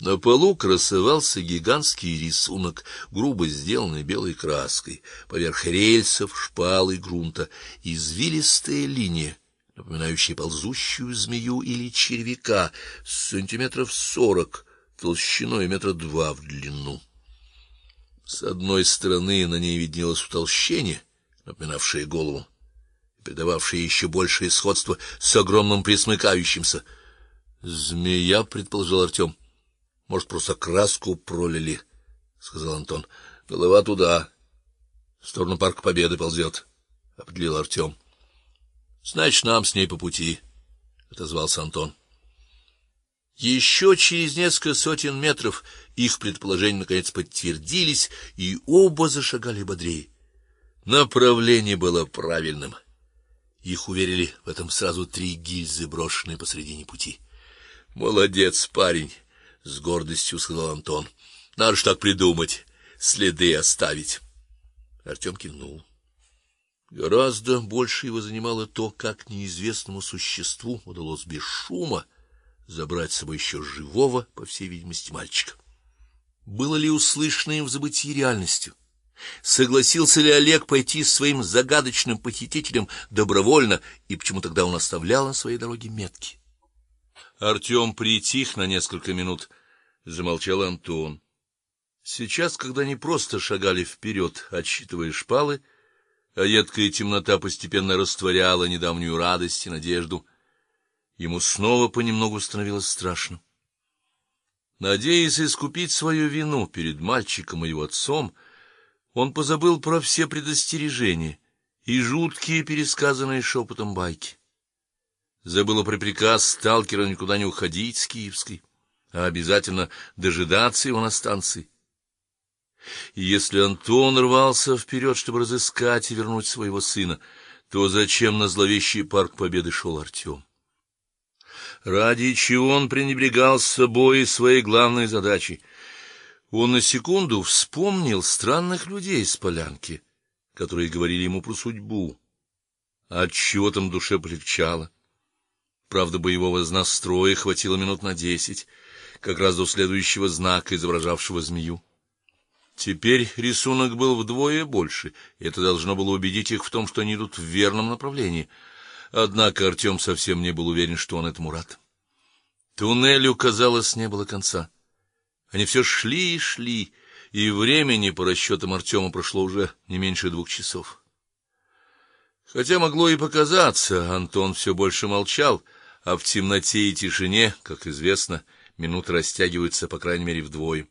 На полу красовался гигантский рисунок, грубо сделанный белой краской, поверх рельсов, шпал и грунта, извилистая линия, напоминающая ползущую змею или червяка, сантиметров сорок толщиной метра два в длину. С одной стороны на ней виднелось утолщение, напоминавшее голову, придававшее еще большее сходство с огромным присмыкающимся. Змея, предположил Артем. Может, просто краску пролили, сказал Антон. Голова туда, в сторону парка Победы ползет», — определил Артем. Значит, нам с ней по пути, отозвался Антон. Еще через несколько сотен метров их предположения наконец подтвердились, и оба зашагали бодрее. Направление было правильным. Их уверили в этом сразу три гильзы, брошенные посредине пути. Молодец, парень, с гордостью сказал Антон. Надо ж так придумать, следы оставить. Артем кивнул. Гораздо больше его занимало то, как неизвестному существу удалось без шума забрать с собой еще живого, по всей видимости, мальчика. Было ли услышано им в забытии реальностью? Согласился ли Олег пойти с своим загадочным похитителем добровольно, и почему тогда он оставлял на своей дороге метки? Артем притих на несколько минут, замолчал Антон. Сейчас, когда они просто шагали вперед, отсчитывая шпалы, а едкая темнота постепенно растворяла недавнюю радость и надежду, ему снова понемногу становилось страшно. Надеясь искупить свою вину перед мальчиком и его отцом, он позабыл про все предостережения и жуткие пересказанные шепотом байки забыла про приказ сталкера никуда не уходить с Киевской, а обязательно дожидаться его на станции. И если Антон рвался вперед, чтобы разыскать и вернуть своего сына, то зачем на зловещий парк Победы шел Артем? Ради чего он пренебрегал собой и своей главной задачей? Он на секунду вспомнил странных людей с полянки, которые говорили ему про судьбу. От чего там душе полегчало. Правда, боевого настроя хватило минут на десять, как раз до следующего знака, изображавшего змею. Теперь рисунок был вдвое больше, это должно было убедить их в том, что они идут в верном направлении. Однако Артем совсем не был уверен, что он этому рад. Туннелю, казалось, не было конца. Они все шли и шли, и времени по расчетам Артема прошло уже не меньше двух часов. Хотя могло и показаться, Антон все больше молчал а в темноте и тишине, как известно, минуты растягиваются по крайней мере вдвое.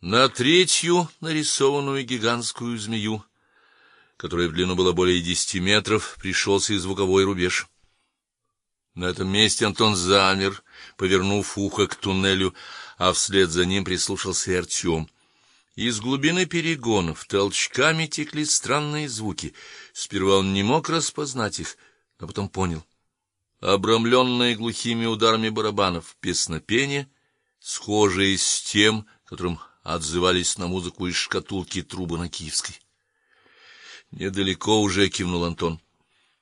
На третью нарисованную гигантскую змею, которая в длину была более десяти метров, пришелся и звуковой рубеж. На этом месте Антон замер, повернув ухо к туннелю, а вслед за ним прислушался и Артем. Из глубины перегонов толчками текли странные звуки. Сперва он не мог распознать их, но потом понял обрамленное глухими ударами барабанов, песнопение, схожее с тем, которым отзывались на музыку из шкатулки трубы на Киевской. Недалеко уже кивнул Антон.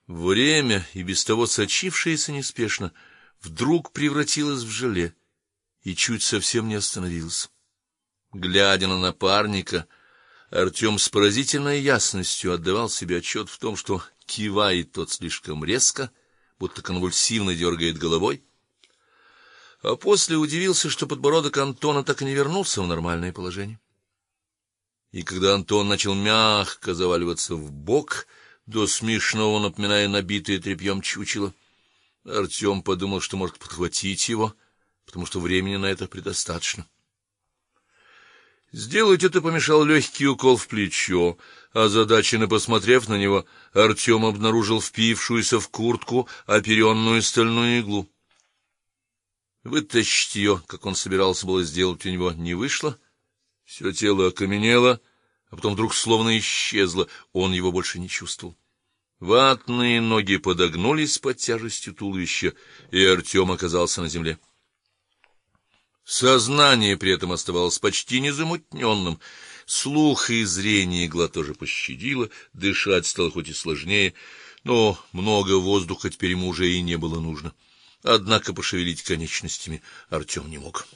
Время, и без того сочившееся неспешно, вдруг превратилось в желе и чуть совсем не остановилось. Глядя на напарника, Артем с поразительной ясностью отдавал себе отчет в том, что кивает тот слишком резко, будто конвульсивно дергает головой. А после удивился, что подбородок Антона так и не вернулся в нормальное положение. И когда Антон начал мягко заваливаться в бок, до смешного напоминая набитое тряпьем чучело, Артем подумал, что может подхватить его, потому что времени на это предостаточно. Сделать это помешал легкий укол в плечо, озадаченно посмотрев на него, Артем обнаружил впившуюся в куртку оперенную стальную иглу. Вытащить ее, как он собирался было сделать, у него не вышло. Все тело окаменело, а потом вдруг словно исчезло, он его больше не чувствовал. Ватные ноги подогнулись под тяжестью туловища, и Артем оказался на земле. Сознание при этом оставалось почти незамутненным. Слух и зрение игла тоже пощадило, дышать стало хоть и сложнее, но много воздуха теперь ему уже и не было нужно. Однако пошевелить конечностями Артем не мог.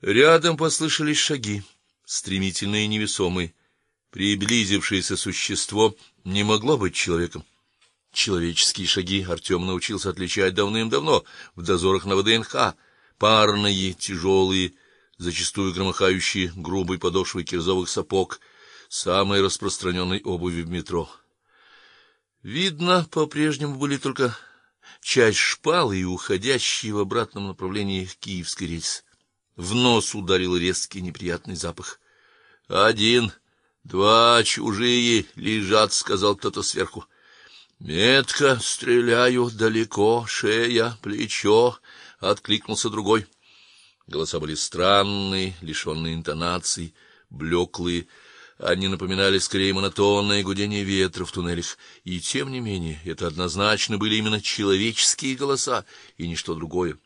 Рядом послышались шаги, стремительные и невесомые. Приблизившееся существо не могло быть человеком. Человеческие шаги Артем научился отличать давным-давно в дозорах на ВДНХ, парные, тяжелые, зачастую громыхающие грубой подошвой кирзовых сапог, самой распространенной обуви в метро. Видно, по-прежнему были только часть шпалы и уходящие в обратном направлении киевской рельсы. В нос ударил резкий неприятный запах. Один, два чужие лежат, сказал кто-то сверху. Метко стреляю далеко, шея, плечо, откликнулся другой. Голоса были странные, лишенные интонаций, блеклые. Они напоминали скорее монотонное гудение ветра в туннелях, и тем не менее, это однозначно были именно человеческие голоса и ничто другое.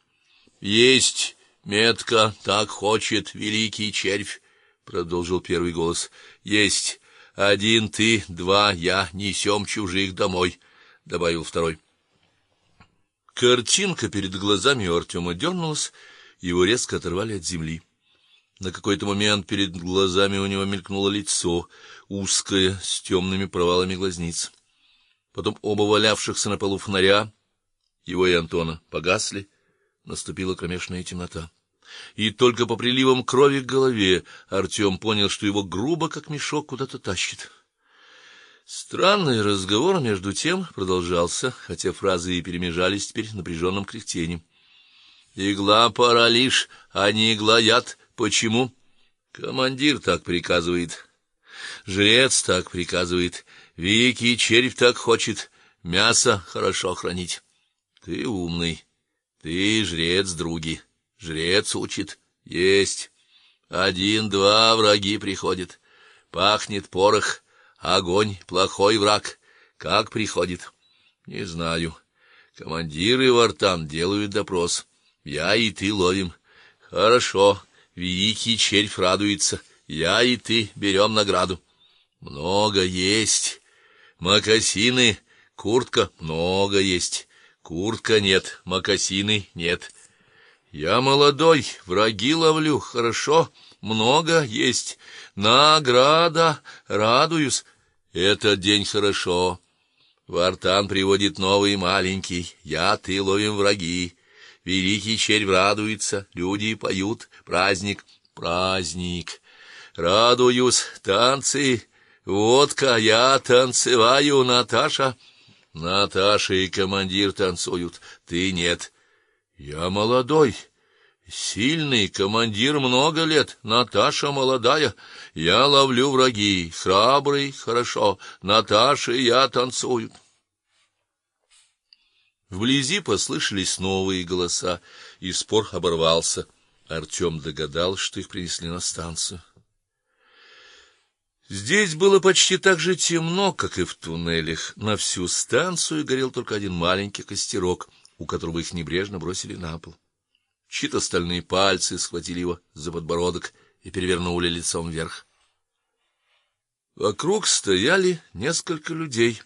Есть Метка так хочет великий червь, продолжил первый голос. Есть один ты, два я, несем чужих домой, добавил второй. Картинка перед глазами у Артема дернулась, его резко оторвали от земли. На какой-то момент перед глазами у него мелькнуло лицо, узкое, с темными провалами глазниц. Потом оба валявшихся на полу фонаря, его и Антона, погасли наступила кромешная темнота. И только по приливам крови к голове Артем понял, что его грубо как мешок куда-то тащит. Странный разговор между тем продолжался, хотя фразы и перемежались теперь напряженным кряхтением. Игла паралич, а не игла яд. Почему? Командир так приказывает. Жрец так приказывает. Великий червь так хочет мясо хорошо хранить. Ты умный. Ты жрец, други. Жрец учит. Есть. Один-два враги приходят. Пахнет порох, огонь, плохой враг. Как приходит? Не знаю. Командиры Вартан делают допрос. Я и ты ловим. Хорошо. Великий червь радуется. Я и ты берем награду. Много есть. Макасины, куртка много есть. Куртка нет, макасины нет. Я молодой, враги ловлю, хорошо, много есть. Награда, радуюсь. Этот день хорошо. Вартан приводит новый маленький. Я ты ловим враги. Великий червь радуется, люди поют, праздник, праздник. Радуюсь, танцы, водка, я танцеваю, Наташа. Наташа и командир танцуют, ты нет. Я молодой, сильный, командир много лет, Наташа молодая. Я ловлю враги, храбрый, хорошо. Наташа и я танцуют. Вблизи послышались новые голоса, и спор оборвался. Артем догадался, что их принесли на станцию. Здесь было почти так же темно, как и в туннелях. На всю станцию горел только один маленький костерок, у которого их небрежно бросили на пол. Чьи-то стальные пальцы схватили его за подбородок и перевернули лицом вверх. Вокруг стояли несколько людей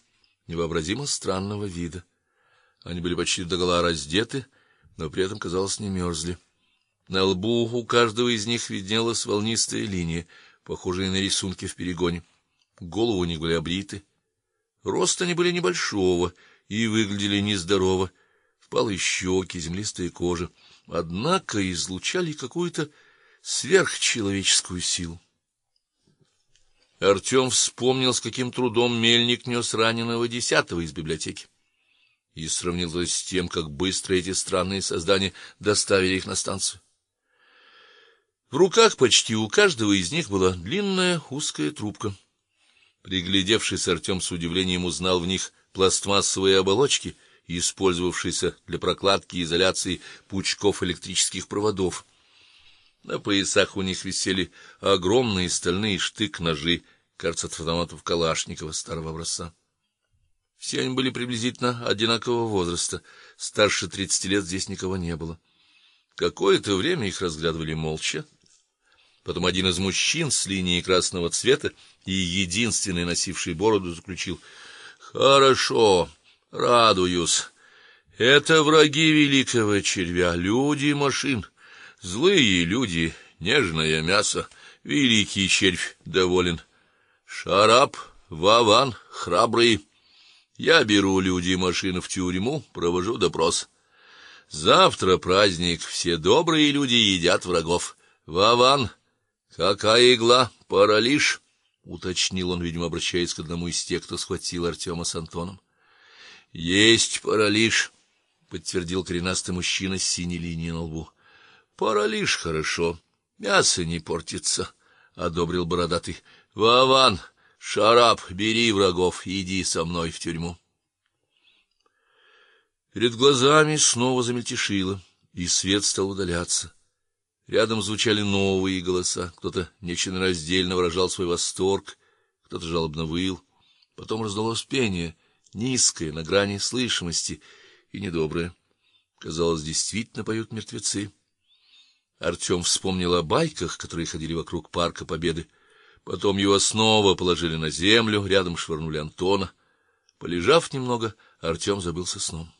невообразимо странного вида. Они были почти догола раздеты, но при этом, казалось, не мерзли. На лбу у каждого из них виднелась волнистая линия похожие на рисунки в перегоне. Головы у них были обриты. Рост они были небольшого и выглядели нездорово. Впалые щеки, землистая кожа, однако излучали какую-то сверхчеловеческую силу. Артем вспомнил, с каким трудом мельник нес раненого десятого из библиотеки, и сравнил это с тем, как быстро эти странные создания доставили их на станцию. В руках почти у каждого из них была длинная узкая трубка. Приглядевшись, Артем с удивлением узнал в них пластмассовые оболочки, использовавшиеся для прокладки и изоляции пучков электрических проводов. На поясах у них висели огромные стальные штык-ножи, кажется, от автоматов Калашникова старого образца. Все они были приблизительно одинакового возраста, старше тридцати лет здесь никого не было. Какое-то время их разглядывали молча. Потом один из мужчин с линией красного цвета и единственный носивший бороду заключил: "Хорошо, радуюсь. Это враги великого червя, люди машин, злые люди, нежное мясо, великий червь доволен. Шарап, Ваван, храбрые. Я беру люди и машины в тюрьму, провожу допрос. Завтра праздник, все добрые люди едят врагов. Ваван, какая игла, паралич, уточнил он, видимо, обращаясь к одному из тех, кто схватил Артема с Антоном. Есть паралич, подтвердил коренастый мужчина с синей линией на лбу. Паралич хорошо, мясо не портится, одобрил бородатый. Ваван, Шарап, бери врагов, иди со мной в тюрьму. Перед глазами снова замельтешило, и свет стал удаляться. Рядом звучали новые голоса, кто-то нечленораздельно выражал свой восторг, кто-то жалобно выл. Потом раздалось пение, низкое, на грани слышимости и недоброе. Казалось, действительно поют мертвецы. Артем вспомнил о байках, которые ходили вокруг парка Победы. Потом его снова положили на землю, рядом швырнули Антона. Полежав немного, Артем забылся сном.